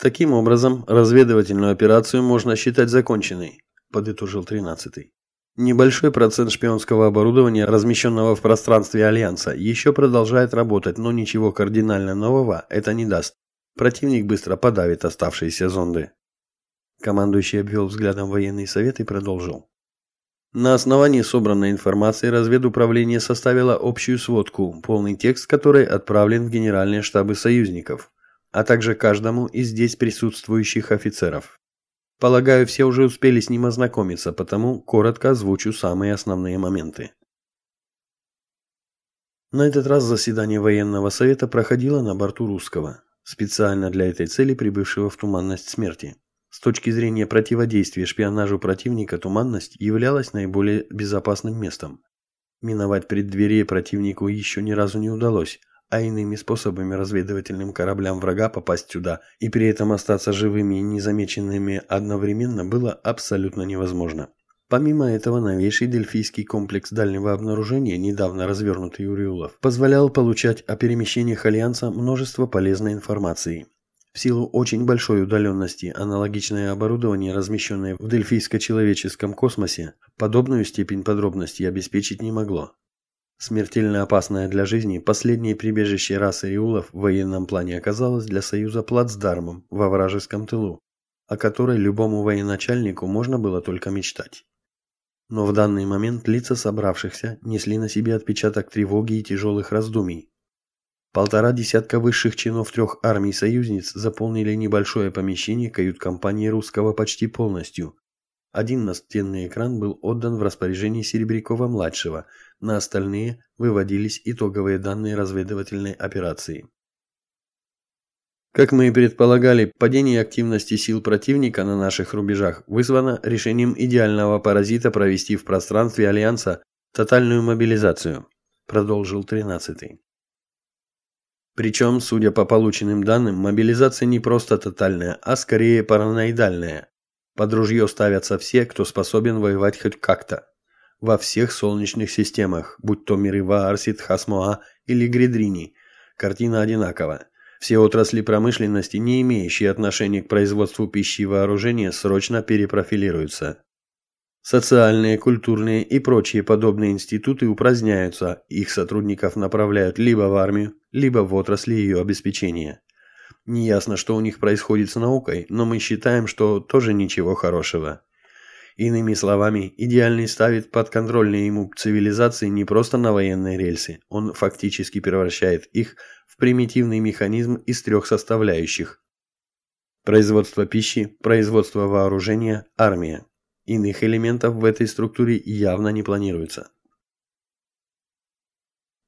Таким образом, разведывательную операцию можно считать законченной, подытожил 13-й. Небольшой процент шпионского оборудования, размещенного в пространстве Альянса, еще продолжает работать, но ничего кардинально нового это не даст. Противник быстро подавит оставшиеся зонды. Командующий обвел взглядом военный совет и продолжил. На основании собранной информации разведуправление составило общую сводку, полный текст которой отправлен в генеральные штабы союзников, а также каждому из здесь присутствующих офицеров. Полагаю, все уже успели с ним ознакомиться, потому коротко озвучу самые основные моменты. На этот раз заседание военного совета проходило на борту русского, специально для этой цели прибывшего в туманность смерти. С точки зрения противодействия шпионажу противника, туманность являлась наиболее безопасным местом. Миновать преддверие противнику еще ни разу не удалось, а иными способами разведывательным кораблям врага попасть сюда и при этом остаться живыми и незамеченными одновременно было абсолютно невозможно. Помимо этого, новейший дельфийский комплекс дальнего обнаружения, недавно развернутый у Риулов, позволял получать о перемещениях Альянса множество полезной информации. В силу очень большой удаленности аналогичное оборудование, размещенное в дельфийско-человеческом космосе, подобную степень подробности обеспечить не могло. Смертельно опасное для жизни, последнее прибежище расы Риулов в военном плане оказалось для Союза плацдармом во вражеском тылу, о которой любому военачальнику можно было только мечтать. Но в данный момент лица собравшихся несли на себе отпечаток тревоги и тяжелых раздумий. Полтора десятка высших чинов трех армий союзниц заполнили небольшое помещение кают-компании русского почти полностью, один настенный экран был отдан в распоряжение Серебрякова-младшего, на остальные выводились итоговые данные разведывательной операции. Как мы и предполагали, падение активности сил противника на наших рубежах вызвано решением идеального паразита провести в пространстве Альянса тотальную мобилизацию, продолжил 13-й. Причем, судя по полученным данным, мобилизация не просто тотальная, а скорее параноидальная. Под ружье ставятся все, кто способен воевать хоть как-то. Во всех солнечных системах, будь то Мирива, Арсит, Хасмоа или Гридрини, картина одинакова. Все отрасли промышленности, не имеющие отношения к производству пищи и вооружения, срочно перепрофилируются. Социальные, культурные и прочие подобные институты упраздняются, их сотрудников направляют либо в армию, либо в отрасли ее обеспечения. Неясно, что у них происходит с наукой, но мы считаем, что тоже ничего хорошего. Иными словами, идеальный ставит подконтрольные ему цивилизации не просто на военные рельсы, он фактически превращает их в примитивный механизм из трех составляющих. Производство пищи, производство вооружения, армия. Иных элементов в этой структуре явно не планируется.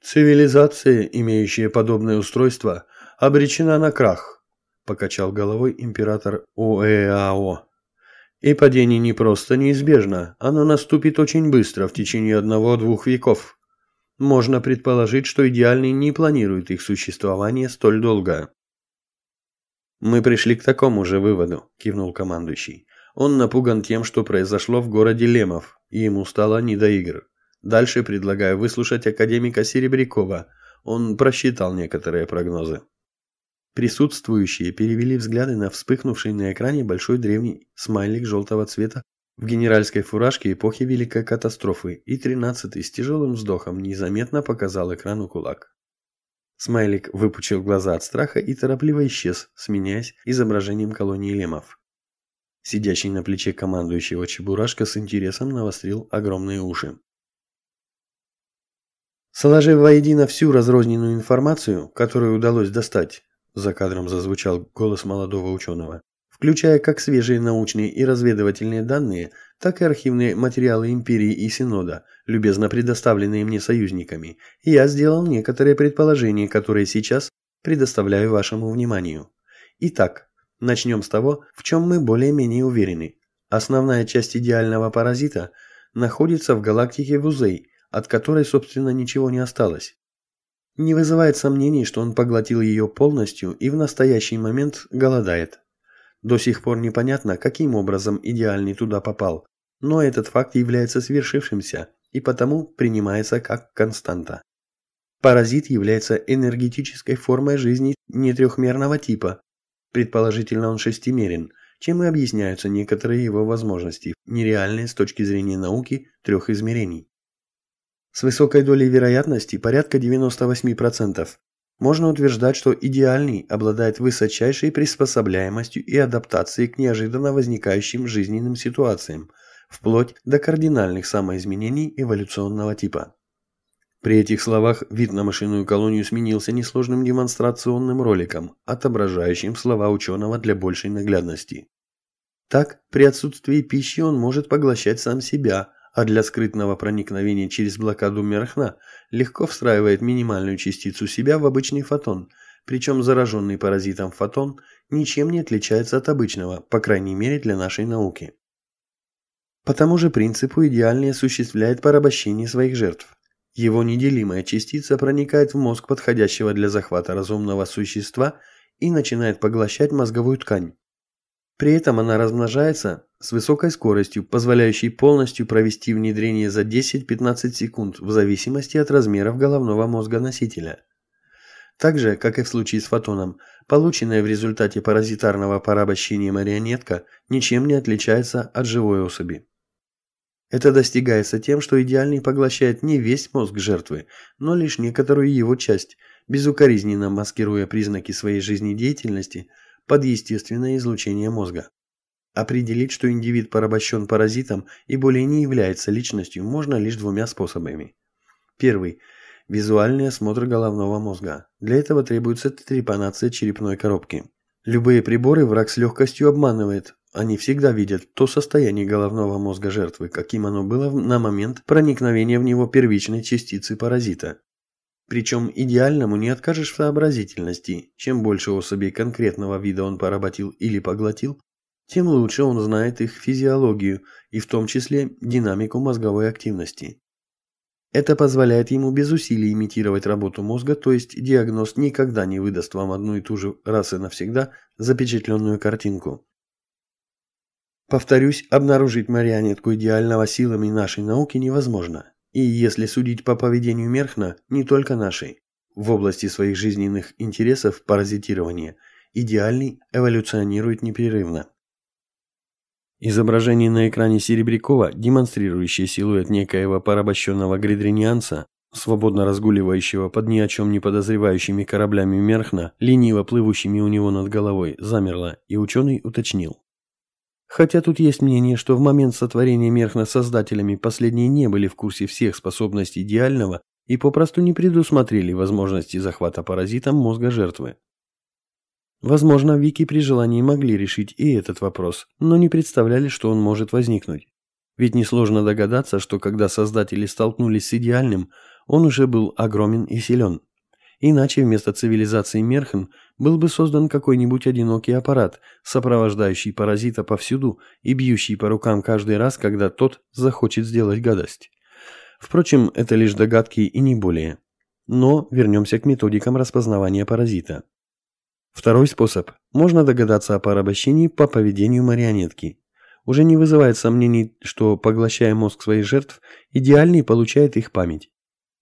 Цивилизация, имеющая подобное устройство, обречена на крах, покачал головой император ОЭАО. И падение не просто неизбежно, оно наступит очень быстро, в течение одного-двух веков. Можно предположить, что идеальный не планирует их существование столь долго. Мы пришли к такому же выводу, кивнул командующий. Он напуган тем, что произошло в городе Лемов, и ему стало не до игр. Дальше предлагаю выслушать академика Серебрякова. Он просчитал некоторые прогнозы. Присутствующие перевели взгляды на вспыхнувший на экране большой древний смайлик желтого цвета в генеральской фуражке эпохи Великой катастрофы, и тринадцатый с тяжелым вздохом незаметно показал экрану кулак. Смайлик выпучил глаза от страха и торопливо исчез, сменяясь изображением колонии лемов. Сидящий на плече командующего Чебурашка с интересом навострил огромные уши. Сложив воедино всю разрозненную информацию, которую удалось достать, за кадром зазвучал голос молодого ученого. Включая как свежие научные и разведывательные данные, так и архивные материалы Империи и Синода, любезно предоставленные мне союзниками, я сделал некоторые предположения, которые сейчас предоставляю вашему вниманию. Итак, начнем с того, в чем мы более-менее уверены. Основная часть идеального паразита находится в галактике Вузей, от которой, собственно, ничего не осталось. Не вызывает сомнений, что он поглотил ее полностью и в настоящий момент голодает. До сих пор непонятно, каким образом идеальный туда попал, но этот факт является свершившимся и потому принимается как константа. Паразит является энергетической формой жизни не трехмерного типа, Предположительно, он шестимерен, чем и объясняются некоторые его возможности, нереальные с точки зрения науки трех измерений. С высокой долей вероятности, порядка 98%, можно утверждать, что идеальный обладает высочайшей приспособляемостью и адаптацией к неожиданно возникающим жизненным ситуациям, вплоть до кардинальных самоизменений эволюционного типа. При этих словах вид на машинную колонию сменился несложным демонстрационным роликом, отображающим слова ученого для большей наглядности. Так, при отсутствии пищи он может поглощать сам себя, а для скрытного проникновения через блокаду Мерхна легко встраивает минимальную частицу себя в обычный фотон, причем зараженный паразитом фотон ничем не отличается от обычного, по крайней мере для нашей науки. По тому же принципу идеальный осуществляет порабощение своих жертв. Его неделимая частица проникает в мозг подходящего для захвата разумного существа и начинает поглощать мозговую ткань. При этом она размножается с высокой скоростью, позволяющей полностью провести внедрение за 10-15 секунд в зависимости от размеров головного мозга носителя. Так же, как и в случае с фотоном, полученная в результате паразитарного порабощения марионетка ничем не отличается от живой особи. Это достигается тем, что идеальный поглощает не весь мозг жертвы, но лишь некоторую его часть, безукоризненно маскируя признаки своей жизнедеятельности – под естественное излучение мозга. Определить, что индивид порабощен паразитом и более не является личностью, можно лишь двумя способами. Первый – визуальный осмотр головного мозга. Для этого требуется трепанация черепной коробки. Любые приборы враг с легкостью обманывает. Они всегда видят то состояние головного мозга жертвы, каким оно было на момент проникновения в него первичной частицы паразита. Причем идеальному не откажешь в сообразительности. Чем больше особей конкретного вида он поработил или поглотил, тем лучше он знает их физиологию и в том числе динамику мозговой активности. Это позволяет ему без усилий имитировать работу мозга, то есть диагноз никогда не выдаст вам одну и ту же раз и навсегда запечатленную картинку. Повторюсь, обнаружить марионетку идеального силами нашей науки невозможно. И если судить по поведению Мерхна, не только нашей. В области своих жизненных интересов паразитирования идеальный эволюционирует непрерывно. Изображение на экране Серебрякова, демонстрирующее силуэт некоего порабощенного гридринианца, свободно разгуливающего под ни о чем не подозревающими кораблями Мерхна, лениво плывущими у него над головой, замерло, и ученый уточнил. Хотя тут есть мнение, что в момент сотворения Мерхна создателями последние не были в курсе всех способностей идеального и попросту не предусмотрели возможности захвата паразитом мозга жертвы. Возможно, Вики при желании могли решить и этот вопрос, но не представляли, что он может возникнуть. Ведь несложно догадаться, что когда создатели столкнулись с идеальным, он уже был огромен и силен. Иначе вместо цивилизации Мерхен был бы создан какой-нибудь одинокий аппарат, сопровождающий паразита повсюду и бьющий по рукам каждый раз, когда тот захочет сделать гадость. Впрочем, это лишь догадки и не более. Но вернемся к методикам распознавания паразита. Второй способ. Можно догадаться о порабощении по поведению марионетки. Уже не вызывает сомнений, что, поглощая мозг своих жертв, идеальный получает их память.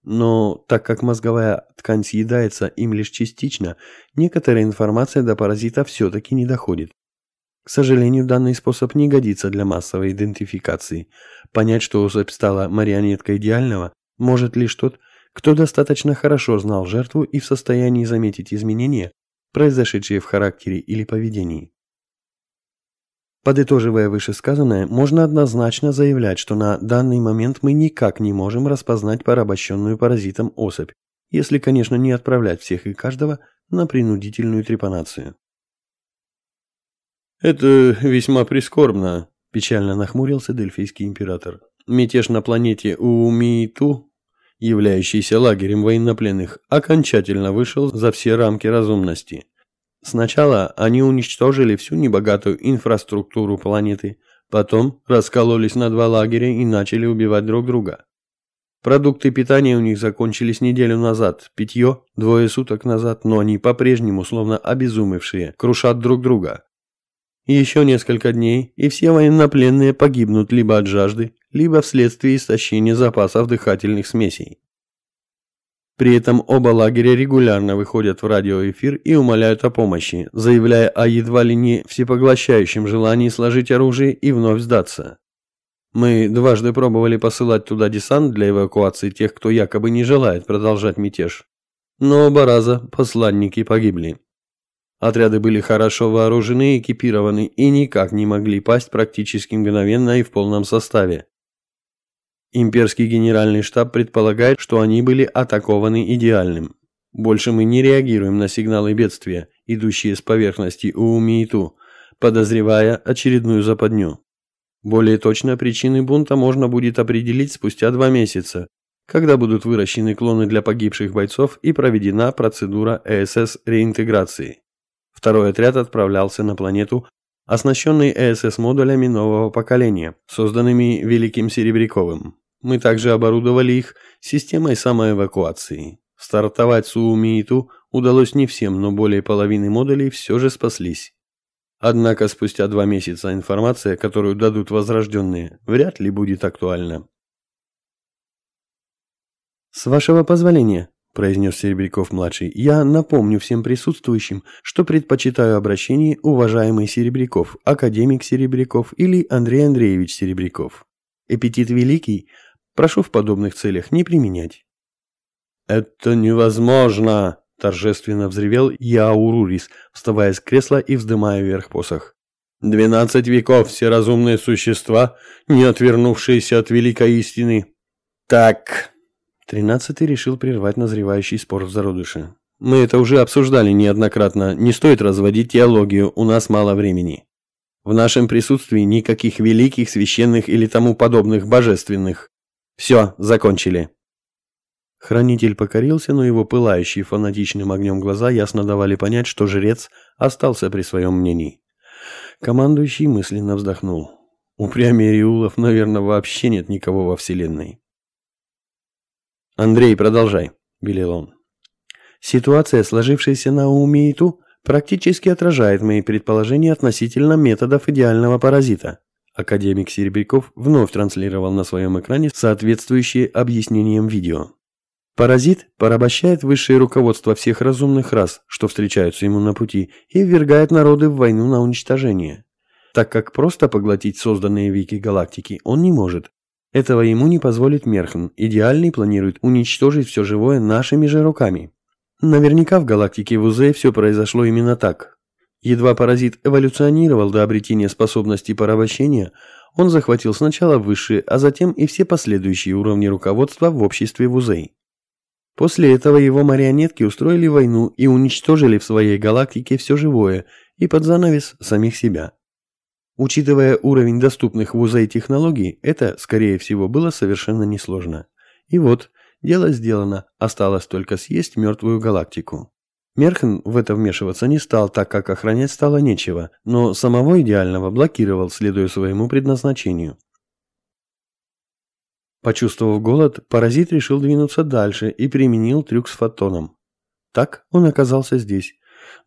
Но так как мозговая ткань съедается им лишь частично, некоторая информация до паразита все-таки не доходит. К сожалению, данный способ не годится для массовой идентификации. Понять, что особь стала марионеткой идеального, может лишь тот, кто достаточно хорошо знал жертву и в состоянии заметить изменения, произошедшие в характере или поведении. Подытоживая вышесказанное, можно однозначно заявлять, что на данный момент мы никак не можем распознать порабощенную паразитом особь, если, конечно, не отправлять всех и каждого на принудительную трепанацию. «Это весьма прискорбно», – печально нахмурился дельфийский император. «Мятеж на планете Уумииту, являющийся лагерем военнопленных, окончательно вышел за все рамки разумности. Сначала они уничтожили всю небогатую инфраструктуру планеты, потом раскололись на два лагеря и начали убивать друг друга. Продукты питания у них закончились неделю назад, питье – двое суток назад, но они по-прежнему, словно обезумевшие, крушат друг друга. Еще несколько дней, и все военнопленные погибнут либо от жажды, либо вследствие истощения запасов дыхательных смесей. При этом оба лагеря регулярно выходят в радиоэфир и умоляют о помощи, заявляя о едва ли не всепоглощающем желании сложить оружие и вновь сдаться. Мы дважды пробовали посылать туда десант для эвакуации тех, кто якобы не желает продолжать мятеж. Но оба раза посланники погибли. Отряды были хорошо вооружены и экипированы и никак не могли пасть практически мгновенно и в полном составе. Имперский генеральный штаб предполагает, что они были атакованы идеальным. Больше мы не реагируем на сигналы бедствия, идущие с поверхности Уумииту, подозревая очередную западню. Более точно причины бунта можно будет определить спустя два месяца, когда будут выращены клоны для погибших бойцов и проведена процедура ЭСС реинтеграции. Второй отряд отправлялся на планету, оснащенный ЭСС-модулями нового поколения, созданными Великим Серебряковым. Мы также оборудовали их системой самоэвакуации. Стартовать с Уумииту удалось не всем, но более половины модулей все же спаслись. Однако спустя два месяца информация, которую дадут возрожденные, вряд ли будет актуальна. «С вашего позволения», – произнес Серебряков-младший, – «я напомню всем присутствующим, что предпочитаю обращение уважаемый Серебряков, академик Серебряков или Андрей Андреевич Серебряков. Эпитет великий, прошу в подобных целях не применять». «Это невозможно!» торжественно взревел Яурурис, вставая с кресла и вздымая вверх посох. «Двенадцать веков все разумные существа, не отвернувшиеся от великой истины». «Так...» Тринадцатый решил прервать назревающий спор в зародыше. «Мы это уже обсуждали неоднократно, не стоит разводить теологию, у нас мало времени. В нашем присутствии никаких великих, священных или тому подобных божественных. Все, закончили». Хранитель покорился, но его пылающие фанатичным огнем глаза ясно давали понять, что жрец остался при своем мнении. Командующий мысленно вздохнул. У Приамериулов, наверное, вообще нет никого во Вселенной. «Андрей, продолжай», – велел он. «Ситуация, сложившаяся на Умейту, практически отражает мои предположения относительно методов идеального паразита». Академик Серебряков вновь транслировал на своем экране соответствующие объяснениям видео. Паразит порабощает высшее руководство всех разумных рас, что встречаются ему на пути, и ввергает народы в войну на уничтожение. Так как просто поглотить созданные вики галактики он не может. Этого ему не позволит Мерхн. Идеальный планирует уничтожить все живое нашими же руками. Наверняка в галактике Вузе все произошло именно так. Едва паразит эволюционировал до обретения способности порабощения, он захватил сначала высшие, а затем и все последующие уровни руководства в обществе Вузей. После этого его марионетки устроили войну и уничтожили в своей галактике все живое и под занавес самих себя. Учитывая уровень доступных в УЗАИ технологий, это, скорее всего, было совершенно несложно. И вот, дело сделано, осталось только съесть мертвую галактику. Мерхен в это вмешиваться не стал, так как охранять стало нечего, но самого идеального блокировал, следуя своему предназначению. Почувствовав голод, паразит решил двинуться дальше и применил трюк с фотоном. Так он оказался здесь.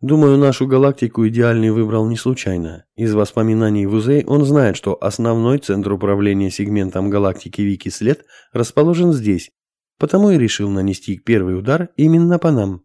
Думаю, нашу галактику идеальный выбрал не случайно. Из воспоминаний Вузей он знает, что основной центр управления сегментом галактики Вики-след расположен здесь, потому и решил нанести первый удар именно по нам.